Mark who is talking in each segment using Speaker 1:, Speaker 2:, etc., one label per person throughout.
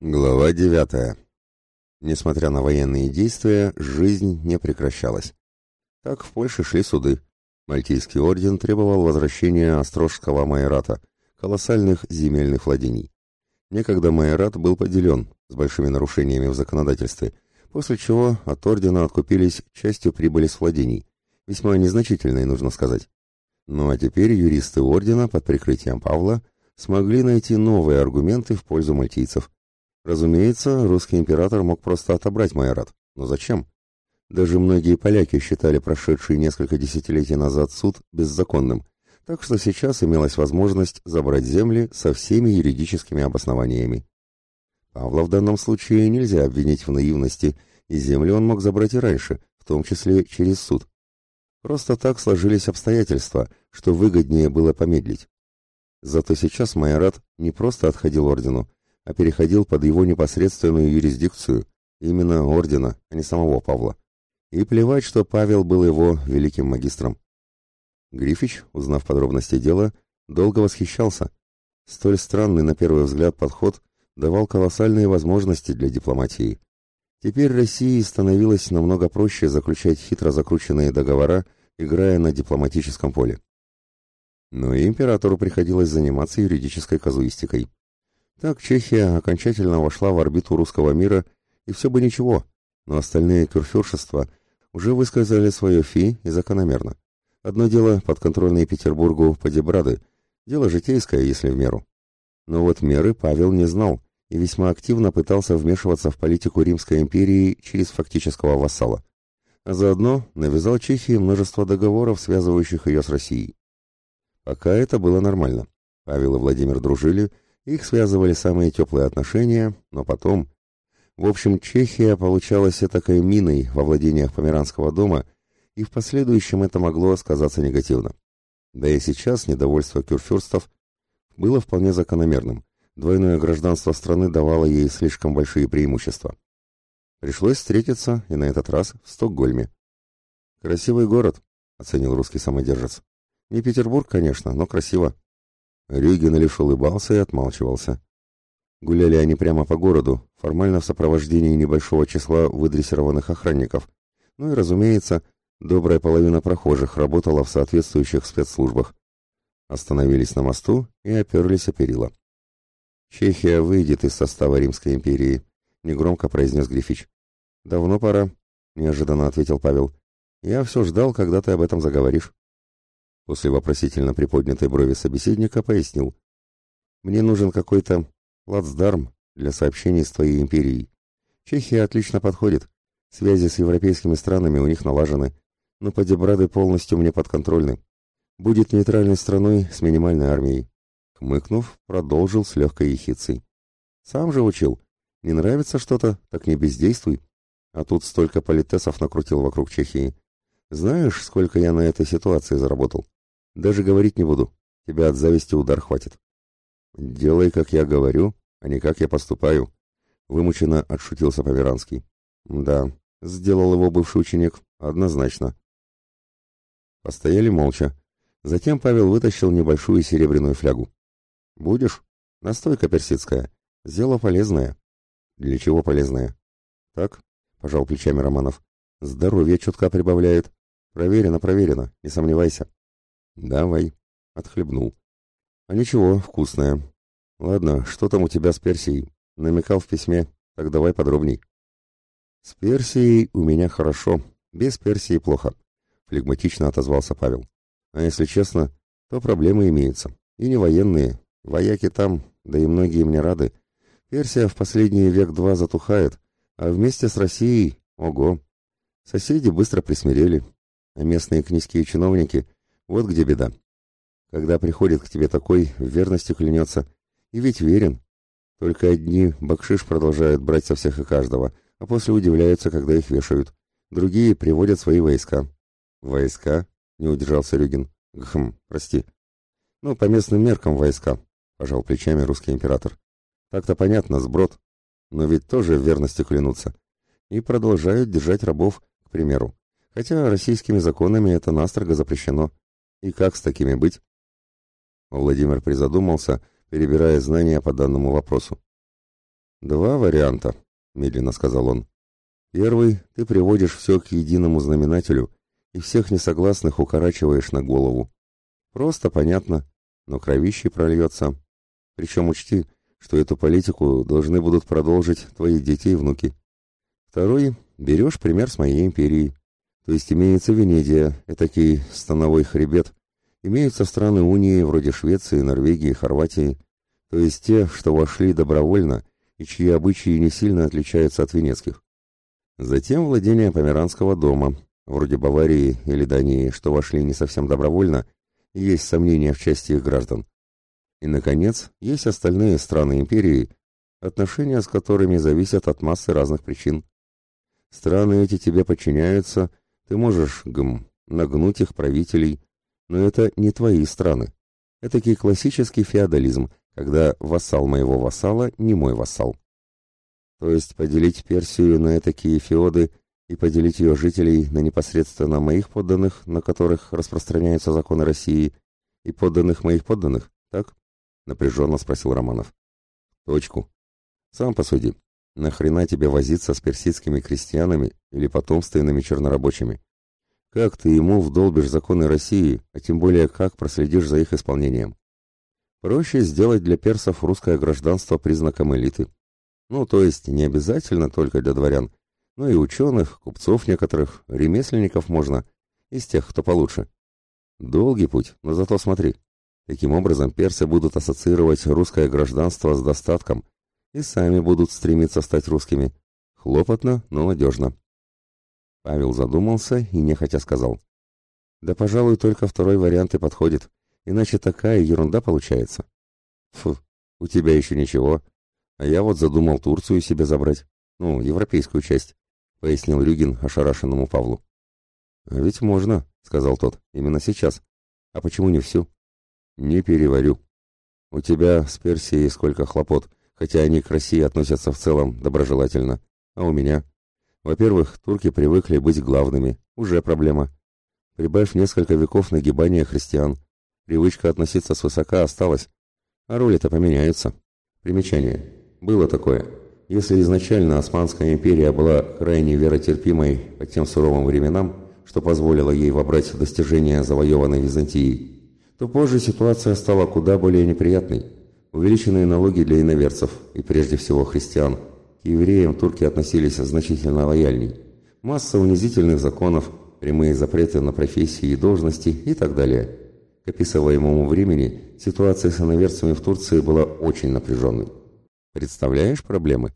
Speaker 1: Глава девятая. Несмотря на военные действия, жизнь не прекращалась. Так в Польше шли суды. Мальтийский орден требовал возвращения Острожского майората, колоссальных земельных владений. Некогда майорат был поделен, с большими нарушениями в законодательстве, после чего от ордена откупились частью прибыли с владений, весьма незначительной, нужно сказать. Ну а теперь юристы ордена под прикрытием Павла смогли найти новые аргументы в пользу мальтийцев – Разумеется, русский император мог просто отобрать майорат. Но зачем? Даже многие поляки считали прошедший несколько десятилетий назад суд беззаконным, так что сейчас имелась возможность забрать земли со всеми юридическими обоснованиями. Павла в данном случае нельзя обвинить в наивности, и земли он мог забрать и раньше, в том числе через суд. Просто так сложились обстоятельства, что выгоднее было помедлить. Зато сейчас майорат не просто отходил ордену, а переходил под его непосредственную юрисдикцию, именно ордена, а не самого Павла. И плевать, что Павел был его великим магистром. Грифич, узнав подробности дела, долго восхищался. Столь странный на первый взгляд подход давал колоссальные возможности для дипломатии. Теперь России становилось намного проще заключать хитро закрученные договора, играя на дипломатическом поле. Но и императору приходилось заниматься юридической казуистикой. Так Чехия окончательно вошла в орбиту русского мира, и все бы ничего, но остальные кюрфюршества уже высказали свое фи и закономерно. Одно дело подконтрольные Петербургу Падебрады, дело житейское, если в меру. Но вот меры Павел не знал и весьма активно пытался вмешиваться в политику Римской империи через фактического вассала. А заодно навязал Чехии множество договоров, связывающих ее с Россией. Пока это было нормально. Павел и Владимир дружили, их связывали самые теплые отношения, но потом... В общем, Чехия получалась этакой миной во владениях Померанского дома, и в последующем это могло сказаться негативно. Да и сейчас недовольство кюрфюрстов было вполне закономерным. Двойное гражданство страны давало ей слишком большие преимущества. Пришлось встретиться, и на этот раз в Стокгольме. «Красивый город», — оценил русский самодержец. «Не Петербург, конечно, но красиво». Рюгин лишь улыбался и отмалчивался. Гуляли они прямо по городу, формально в сопровождении небольшого числа выдрессированных охранников. Ну и, разумеется, добрая половина прохожих работала в соответствующих спецслужбах. Остановились на мосту и оперлись о перила. «Чехия выйдет из состава Римской империи», — негромко произнес Грифич. «Давно пора», — неожиданно ответил Павел. «Я все ждал, когда ты об этом заговоришь». После вопросительно приподнятой брови собеседника пояснил. «Мне нужен какой-то плацдарм для сообщений с твоей империей. Чехия отлично подходит. Связи с европейскими странами у них налажены, но подебрады полностью мне подконтрольны. Будет нейтральной страной с минимальной армией». Хмыкнув, продолжил с легкой ехицей. «Сам же учил. Не нравится что-то, так не бездействуй. А тут столько политесов накрутил вокруг Чехии. Знаешь, сколько я на этой ситуации заработал?» Даже говорить не буду. Тебя от зависти удар хватит. Делай, как я говорю, а не как я поступаю. Вымученно отшутился Померанский. Да, сделал его бывший ученик, однозначно. Постояли молча. Затем Павел вытащил небольшую серебряную флягу. «Будешь? Настойка персидская. Зело полезное». «Для чего полезное?» «Так», — пожал плечами Романов. «Здоровье чутка прибавляет. Проверено, проверено, не сомневайся». «Давай», — отхлебнул. «А ничего, вкусное. Ладно, что там у тебя с Персией? Намекал в письме, так давай подробней». «С Персией у меня хорошо, без Персии плохо», — флегматично отозвался Павел. «А если честно, то проблемы имеются. И не военные. Вояки там, да и многие мне рады. Персия в последний век-два затухает, а вместе с Россией — ого! Соседи быстро присмирели, а местные князькие чиновники — вот где беда. Когда приходит к тебе такой, в верности клянется. И ведь верен. Только одни бакшиш продолжают брать со всех и каждого, а после удивляются, когда их вешают. Другие приводят свои войска. Войска? Не удержался Рюгин. Гхм, прости. Ну, по местным меркам войска, пожал плечами русский император. Так-то понятно, сброд. Но ведь тоже в верности клянутся. И продолжают держать рабов, к примеру. Хотя российскими законами это настрого запрещено. И как с такими быть? Владимир призадумался, перебирая знания по данному вопросу. Два варианта, медленно сказал он. Первый, ты приводишь все к единому знаменателю и всех несогласных укорачиваешь на голову. Просто понятно, но кровище прольется. Причем учти, что эту политику должны будут продолжить твои дети и внуки. Второй, берешь пример с моей империи. То есть имеется Венедия, этакий становой хребет, имеются страны унии вроде Швеции, Норвегии, Хорватии, то есть те, что вошли добровольно и чьи обычаи не сильно отличаются от венецких. Затем владения Померанского дома, вроде Баварии или Дании, что вошли не совсем добровольно, есть сомнения в части их граждан. И, наконец, есть остальные страны империи, отношения с которыми зависят от массы разных причин. Страны эти тебе подчиняются, ты можешь, гм, нагнуть их правителей, но это не твои страны. Это такой классический феодализм, когда вассал моего вассала не мой вассал. То есть поделить Персию на такие феоды и поделить ее жителей на непосредственно моих подданных, на которых распространяются законы России, и подданных моих подданных, так? Напряженно спросил Романов. Точку. Сам посуди. Нахрена тебе возиться с персидскими крестьянами или потомственными чернорабочими? Как ты ему вдолбишь законы России, а тем более как проследишь за их исполнением? Проще сделать для персов русское гражданство признаком элиты. Ну, то есть не обязательно только для дворян, но и ученых, купцов некоторых, ремесленников можно, из тех, кто получше. Долгий путь, но зато смотри. Таким образом, персы будут ассоциировать русское гражданство с достатком и сами будут стремиться стать русскими. Хлопотно, но надежно. Павел задумался и нехотя сказал. Да, пожалуй, только второй вариант и подходит, иначе такая ерунда получается. Фу, у тебя еще ничего. А я вот задумал Турцию себе забрать. Ну, европейскую часть, пояснил Рюгин ошарашенному Павлу. А ведь можно, сказал тот, именно сейчас. А почему не всю? Не переварю. У тебя с Персией сколько хлопот, хотя они к России относятся в целом доброжелательно. А у меня? Во-первых, турки привыкли быть главными, уже проблема. Прибавь несколько веков нагибания христиан. Привычка относиться свысока осталась, а роли-то поменяются. Примечание. Было такое. Если изначально Османская империя была крайне веротерпимой по тем суровым временам, что позволило ей вобрать достижения завоеванной Византии, то позже ситуация стала куда более неприятной. Увеличенные налоги для иноверцев и прежде всего христиан. К евреям турки относились значительно лояльней. Масса унизительных законов, прямые запреты на профессии и должности и так далее. К описываемому времени ситуация с иноверцами в Турции была очень напряженной. Представляешь проблемы?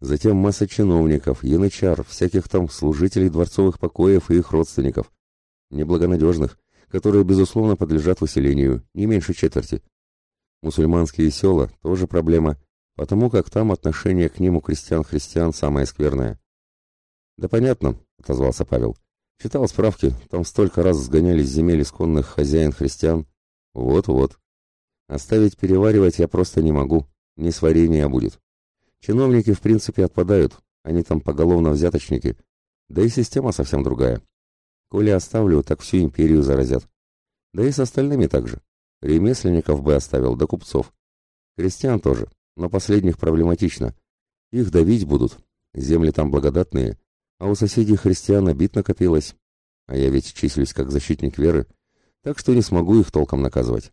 Speaker 1: Затем масса чиновников, янычар, всяких там служителей дворцовых покоев и их родственников. Неблагонадежных, которые, безусловно, подлежат выселению, не меньше четверти. Мусульманские села – тоже проблема, потому как там отношение к ним у крестьян-христиан самое скверное. «Да понятно», – отозвался Павел. «Читал справки, там столько раз сгонялись земель исконных хозяин-христиан. Вот-вот. Оставить переваривать я просто не могу, не сварение будет. Чиновники, в принципе, отпадают, они там поголовно взяточники, да и система совсем другая. Коли оставлю, так всю империю заразят. Да и с остальными также. Ремесленников бы оставил, да купцов. Крестьян тоже, но последних проблематично. Их давить будут, земли там благодатные, а у соседей христиан обид накопилось. А я ведь числюсь как защитник веры, так что не смогу их толком наказывать.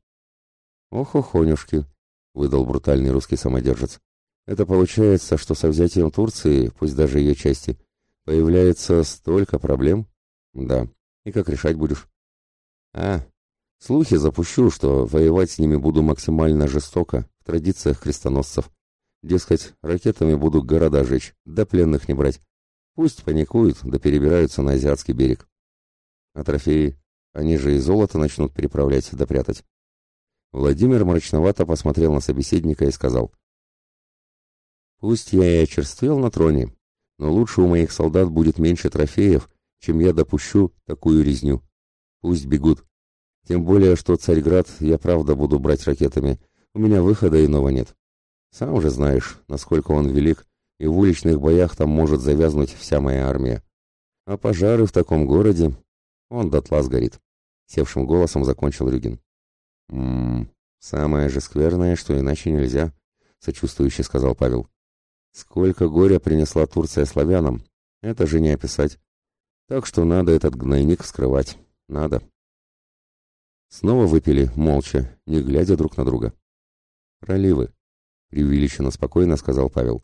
Speaker 1: Ох, охонюшки, выдал брутальный русский самодержец. Это получается, что со взятием Турции, пусть даже ее части, появляется столько проблем, да. И как решать будешь? А, слухи запущу, что воевать с ними буду максимально жестоко, в традициях крестоносцев. Дескать, ракетами буду города жечь, да пленных не брать. Пусть паникуют, да перебираются на азиатский берег. А трофеи? Они же и золото начнут переправлять да прятать. Владимир мрачновато посмотрел на собеседника и сказал. «Пусть я и очерствел на троне, но лучше у моих солдат будет меньше трофеев, чем я допущу такую резню. Пусть бегут. Тем более, что Царьград я правда буду брать ракетами. У меня выхода иного нет. Сам же знаешь, насколько он велик, и в уличных боях там может завязнуть вся моя армия. А пожары в таком городе... Он дотла сгорит. Севшим голосом закончил Рюгин. «Ммм, самое же скверное, что иначе нельзя», — сочувствующе сказал Павел. Сколько горя принесла Турция славянам, это же не описать. Так что надо этот гнойник вскрывать. Надо. Снова выпили, молча, не глядя друг на друга. «Проливы», — преувеличенно спокойно сказал Павел.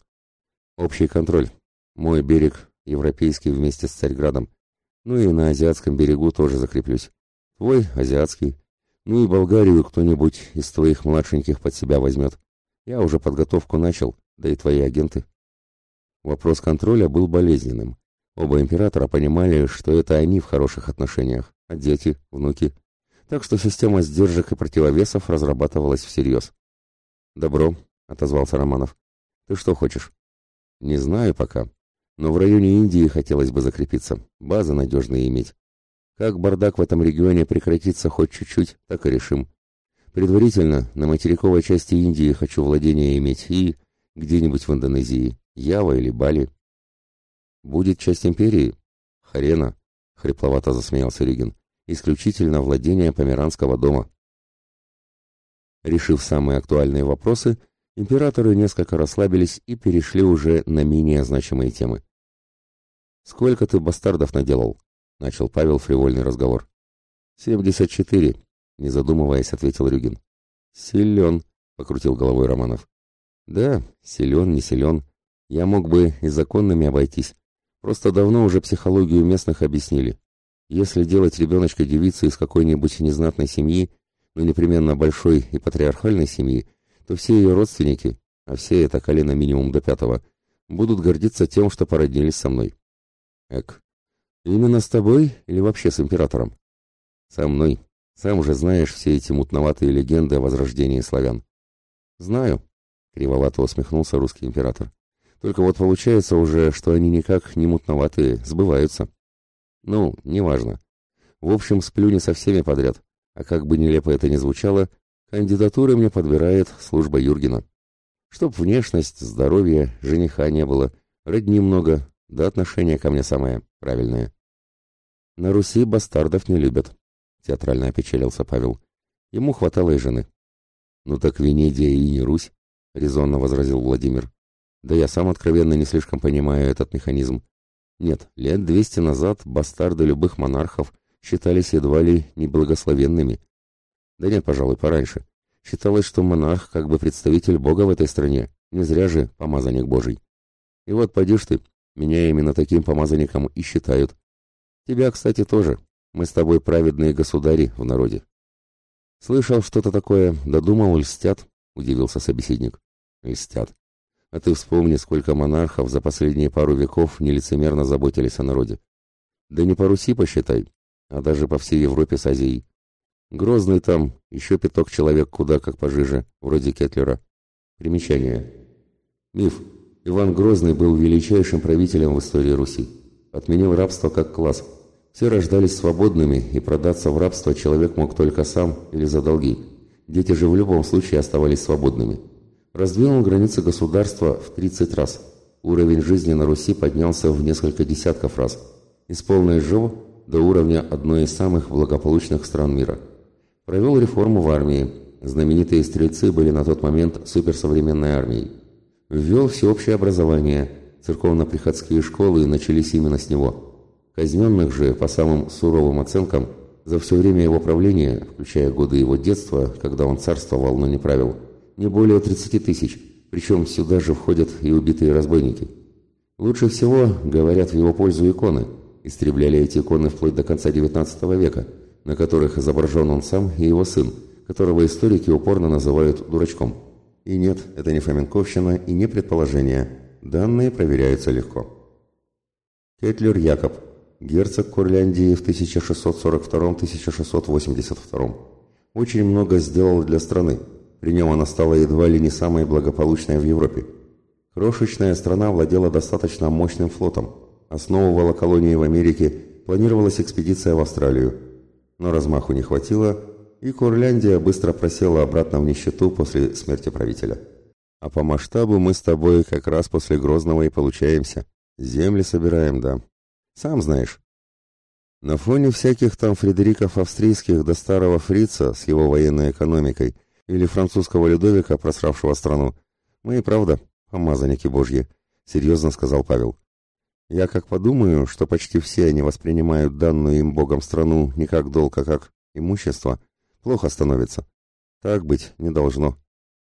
Speaker 1: «Общий контроль. Мой берег, европейский вместе с Царьградом. Ну и на азиатском берегу тоже закреплюсь. Твой — азиатский. Ну и Болгарию кто-нибудь из твоих младшеньких под себя возьмет. Я уже подготовку начал, да и твои агенты». Вопрос контроля был болезненным. Оба императора понимали, что это они в хороших отношениях, а дети, внуки. Так что система сдержек и противовесов разрабатывалась всерьез. «Добро», — отозвался Романов. «Ты что хочешь?» «Не знаю пока, но в районе Индии хотелось бы закрепиться, базы надежные иметь. Как бардак в этом регионе прекратится хоть чуть-чуть, так и решим. Предварительно на материковой части Индии хочу владение иметь и где-нибудь в Индонезии, Ява или Бали». «Будет часть империи?» «Харена», — хрипловато засмеялся Ригин. «Исключительно владение Померанского дома». Решив самые актуальные вопросы, императоры несколько расслабились и перешли уже на менее значимые темы. «Сколько ты бастардов наделал?» — начал Павел фривольный разговор. «Семьдесят четыре», — не задумываясь, ответил Рюгин. «Силен», — покрутил головой Романов. «Да, силен, не силен. Я мог бы и законными обойтись. Просто давно уже психологию местных объяснили. Если делать ребеночка девицы из какой-нибудь незнатной семьи, но непременно большой и патриархальной семьи, то все ее родственники, а все это колено минимум до пятого, будут гордиться тем, что породнились со мной. Эк, именно с тобой или вообще с императором? Со мной. Сам уже знаешь все эти мутноватые легенды о возрождении славян. Знаю, кривовато усмехнулся русский император. Только вот получается уже, что они никак не мутноватые, сбываются. Ну, неважно. В общем, сплю не со всеми подряд. А как бы нелепо это ни звучало, кандидатуры мне подбирает служба Юргена. Чтоб внешность, здоровье, жениха не было, родни много, да отношение ко мне самое правильное. На Руси бастардов не любят, театрально опечалился Павел. Ему хватало и жены. Ну так Венедия и не Русь, резонно возразил Владимир. Да я сам откровенно не слишком понимаю этот механизм. Нет, лет двести назад бастарды любых монархов считались едва ли неблагословенными. Да нет, пожалуй, пораньше. Считалось, что монарх как бы представитель Бога в этой стране, не зря же помазанник Божий. И вот поди ты, меня именно таким помазанником и считают. Тебя, кстати, тоже. Мы с тобой праведные государи в народе. Слышал что-то такое, додумал, льстят, удивился собеседник. Льстят. А ты вспомни, сколько монархов за последние пару веков нелицемерно заботились о народе. Да не по Руси посчитай, а даже по всей Европе с Азией. Грозный там, еще пяток человек куда как пожиже, вроде Кетлера. Примечание. Миф. Иван Грозный был величайшим правителем в истории Руси. Отменил рабство как класс. Все рождались свободными, и продаться в рабство человек мог только сам или за долги. Дети же в любом случае оставались свободными. Раздвинул границы государства в 30 раз. Уровень жизни на Руси поднялся в несколько десятков раз. Из полной жо до уровня одной из самых благополучных стран мира. Провел реформу в армии. Знаменитые стрельцы были на тот момент суперсовременной армией. Ввел всеобщее образование. Церковно-приходские школы начались именно с него. Казненных же, по самым суровым оценкам, за все время его правления, включая годы его детства, когда он царствовал, но не правил, не более 30 тысяч, причем сюда же входят и убитые разбойники. Лучше всего говорят в его пользу иконы – Истребляли эти иконы вплоть до конца XIX века, на которых изображен он сам и его сын, которого историки упорно называют дурачком. И нет, это не фоменковщина и не предположение. Данные проверяются легко. Кетлер Якоб, герцог Курляндии в 1642-1682. Очень много сделал для страны. При нем она стала едва ли не самой благополучной в Европе. Крошечная страна владела достаточно мощным флотом – основывала колонии в Америке, планировалась экспедиция в Австралию. Но размаху не хватило, и Курляндия быстро просела обратно в нищету после смерти правителя. А по масштабу мы с тобой как раз после Грозного и получаемся. Земли собираем, да. Сам знаешь. На фоне всяких там Фредериков австрийских до старого фрица с его военной экономикой или французского Людовика, просравшего страну, мы и правда помазанники божьи серьезно сказал Павел. Я как подумаю, что почти все они воспринимают данную им Богом страну не как долг, а как имущество, плохо становится. Так быть не должно.